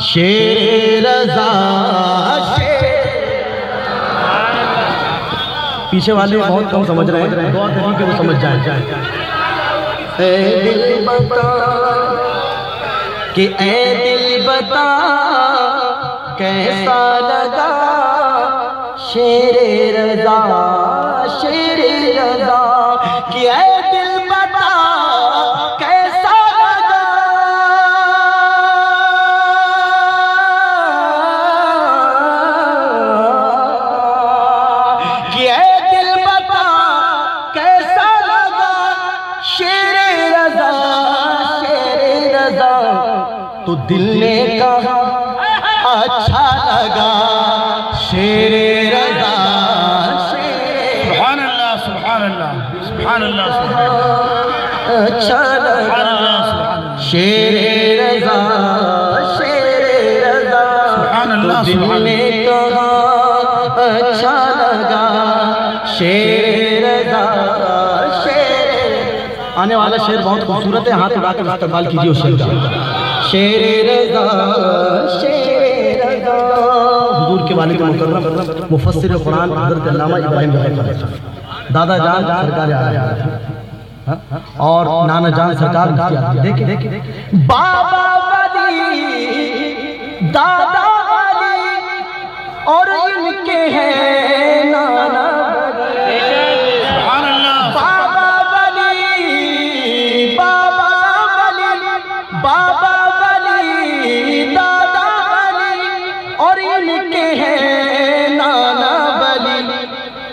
شیر رضا پیچھے والے بہت کم سمجھ رہے ہیں۔ دعا کریے کہ وہ سمجھ جائیں۔ اے دل بتا کہ اے دل بتا کیسا لگا؟ شیر رضا شیر رضا، کہ اے دل نے کہا اچھا لگا شیر رضا سبحان اللہ سبحان اللہ سبحان اللہ سبحان اللہ اچھا سبحان لگا اللہ سبحان اللہ۔ شیر رضا شیر رضا۔ سبحان اللہ، تو دل نے کہا اچھا لگا شیر رضا شیر آنے والا شیر بہت خوبصورت ہے ہاتھ اڑا کر استقبال کیجیے اس شیر کا۔ شیر رضا شیر رضا۔ حضور کے والد مکرم مفسر قرآن حضرت علامہ ابراہیم رحمۃ دادا جان سرکار آ اور نانا جان سرکار دیکھیں۔ بابا ولی دادا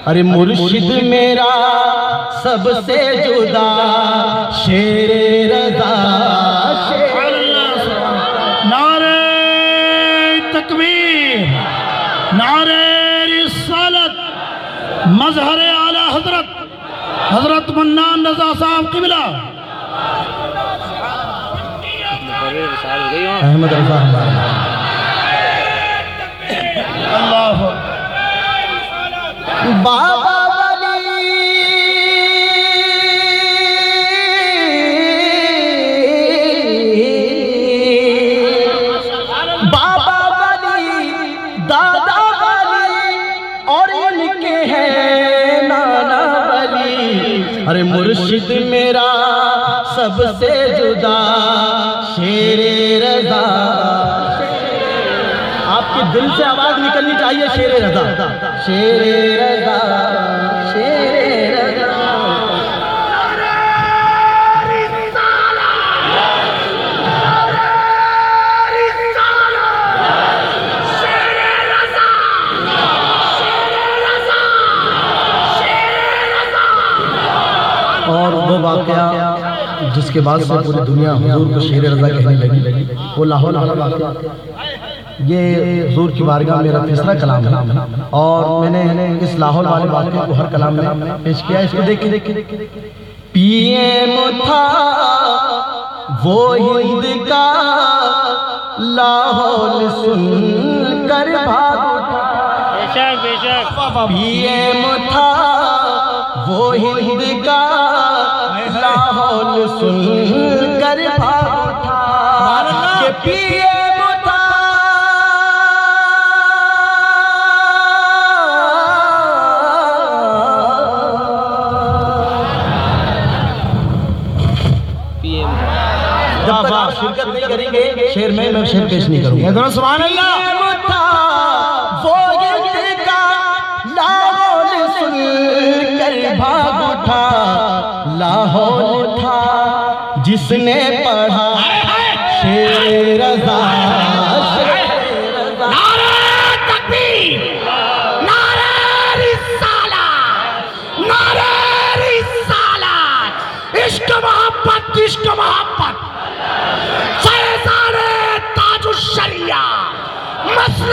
ارے مرشد میرا سب سے جدا شیر رضا شیر سبحان اللہ سبحان اللہ۔ نعرہ تکبیر نعرہ رسالت مظہر اعلی حضرت حضرت منان رضا صاحب قبلہ۔ احمد رضا۔ اللہ بابا ولی بابا ولی دادا ولی اور ان کے ہیں نانا ولی۔ ارے مرشد میرا سب سے دل سے آواز نکلنی چاہیے شیر رضا۔ شیر رضا شیر رضا۔ اور وہ واقعہ جس کے بعد سے پوری دنیا حضور کو شیر رضا کہنے لگی وہ لاہور واقعہ۔ یہ حضور کی بارگاہ میرا تیسرا کلام ہے۔ اور میں نے اس لاہور والے واقعے کو ہر کلام میں پیش کیا۔ اس کو دیکھیں۔ پی ایم تھا وہ ہند کا لاہور سن کر بھاگ اٹھا۔ بے شک پی ایم تھا وہ ہند کا لاہور سن کر بھاگ اٹھا۔ کہ پی شرکت نہیں کریں گے شیر میں میں شیر پیش نہیں کروں گا۔ سبحان اللہ۔ وہ یہ کا لاہور سن کر بھاگ اٹھا لاہور تھا جس نے پڑھا۔ شیر رضا شیر رضا۔ نعرہ تکبیر۔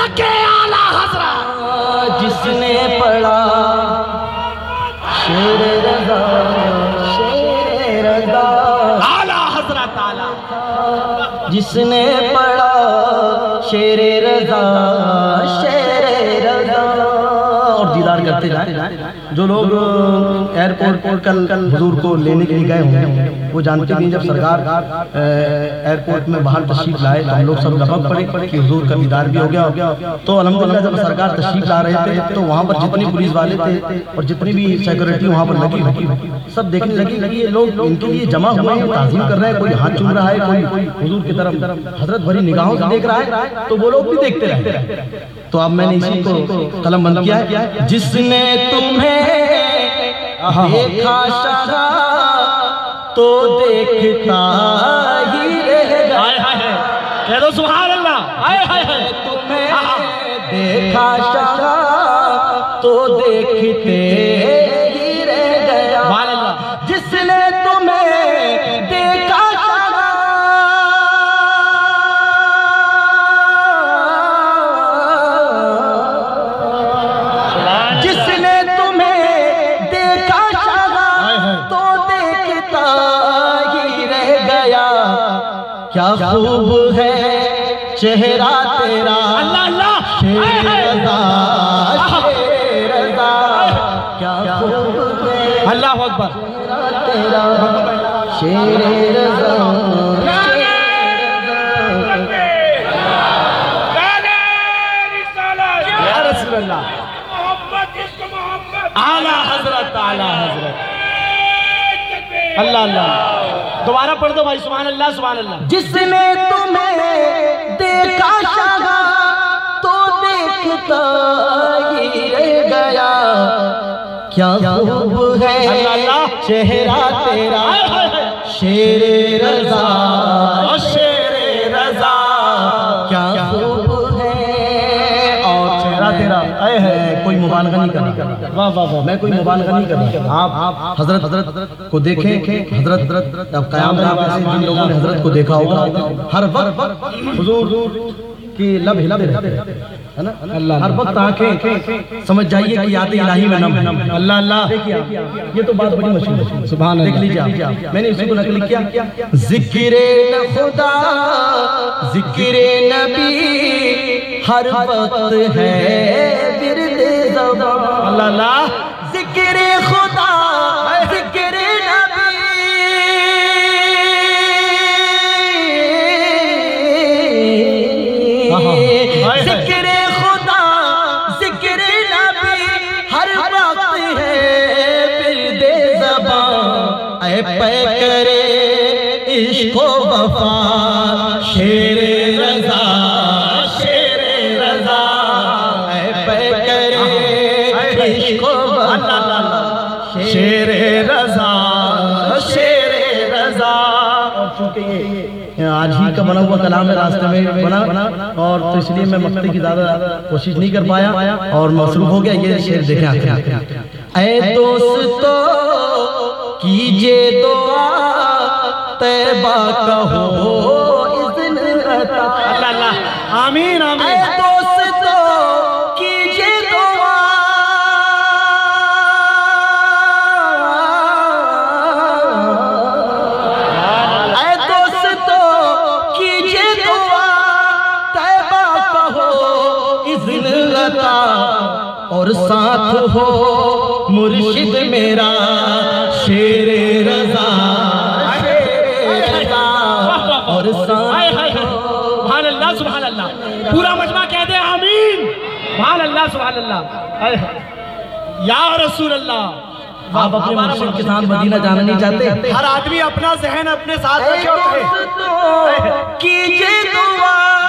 مسلک اعلی حضرت جس نے پڑھا شیر رضا شیر رضا۔ اعلی حضرت، اعلی جس نے پڑھا شیر رضا شیر رضا۔ اور دیدار کرتے جائیں۔ جو لوگ ایئرپورٹ پر کل حضور کو لینے کے لیے گئے ہوں گے؟ وہ جانتے نہیں جب سرکار ایئرپورٹ میں باہر تشریف لائے تو ہم لوگ سب لپک پڑے کہ حضور کا دیدار بھی ہو گیا۔ تو الحمدللہ جب سرکار تشریف لا رہے تھے تو وہاں پر جتنی پولیس والے تھے اور جتنی بھی سیکورٹی وہاں پر لگی ہوئی سب دیکھنے لگی کہ یہ لوگ ان کے لیے جمع ہوئے ہیں تعظیم کر رہے ہیں، کوئی ہاتھ چوم رہا ہے، کوئی حضور کی طرف حضرت بھری نگاہوں سے دیکھ رہا ہے، تو وہ لوگ بھی دیکھتے رہتے ہیں۔ تو اب میں نے اسی کو قلم بند کیا ہے۔ جس نے تمہیں دیکھا شاہ تو دیکھتا ہی کہہ دو سبحان اللہ۔ تمہیں دیکھا شاہ تو دیکھتے کیا خوب ہے چہرہ تیرا شیر رضا شیر رضا کیا خوب ہے اللہ اکبر۔ تیرا شیر رضا اعلیٰ حضرت اعلیٰ حضرت۔ اللہ اللہ۔ دوبارہ پڑھ دو بھائی سبحان اللہ سبحان اللہ۔ جس نے تمہیں دیکھا شاہ تو دیکھتا ہی رہ گیا۔ کیا خوب ہے چہرہ تیرا۔ شیر رضا۔ شیر رضا۔ کیا خوب ہے اور چہرہ تیرا۔ اے ہے کوئی مبالغہ نہیں واہ واہ واہ۔ میں کوئی مبالغہ نہیں کرنا۔ آپ حضرت حضرت کو دیکھیں حضرت حضرت اب قیام رہا ایسے جن لوگوں نے حضرت کو دیکھا ہوگا ہر وقت حضور کی لب ہلا رہتے ہے نا؟ ہر وقت آنکھیں سمجھ جائیے کہ یاد الہی میں نم اللہ اللہ۔ یہ تو بات بڑی مشہور ہے۔ سبحان دیکھ لیجیے آپ۔ میں نے اسی کو نقل کیا۔ ذکر خدا ذکر نبی ہر وقت ہے زبان اللہ ذکر خدا ذکر نبی۔ ذکر خدا ذکر نبی۔ ہر وقت ہے ورد زبان۔ اے پہ کرے عشق و وفا شیر آج ہی کا بنا ہوا کلام ہے راستے میں بنا اور تو اس لیے میں مقتے کی زیادہ کوشش نہیں کر پایا اور مصروف ہو گیا یہ شعر دیکھیں آخر اے دوستو کیجیے دعا تیبہ کہو اذن عطا۔ اللہ اللہ۔ آمین اے آمین دوستو ساتھ ہو مرشد میرا شیر رضا اور ساتھ ہو سبحان اللہ سبحان اللہ۔ پورا مجمع کہہ دے آمین۔ سبحان اللہ سبحان اللہ۔ یا رسول اللہ۔ آپ اپنے مرشد کے ساتھ مدینہ جانا نہیں چاہتے؟ ہر آدمی اپنا ذہن اپنے ساتھ رکھے دوستو کیجیے دعا۔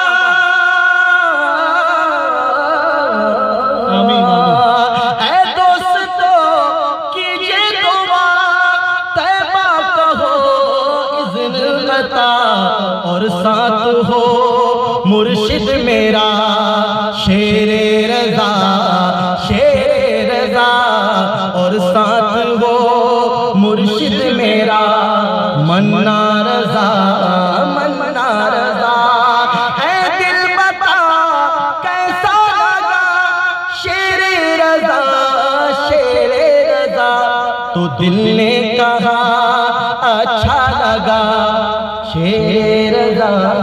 اذن اور ساتھ ہو مرشد میرا، شیر رضا شیر رضا، اور ساتھ ہو مرشد میرا، منا رضا منا رضا۔ ہے دل بتا، کیسا لگا؟ شیر رضا شیر رضا۔ تو دل نے کہا اچھا لگا۔ اللہ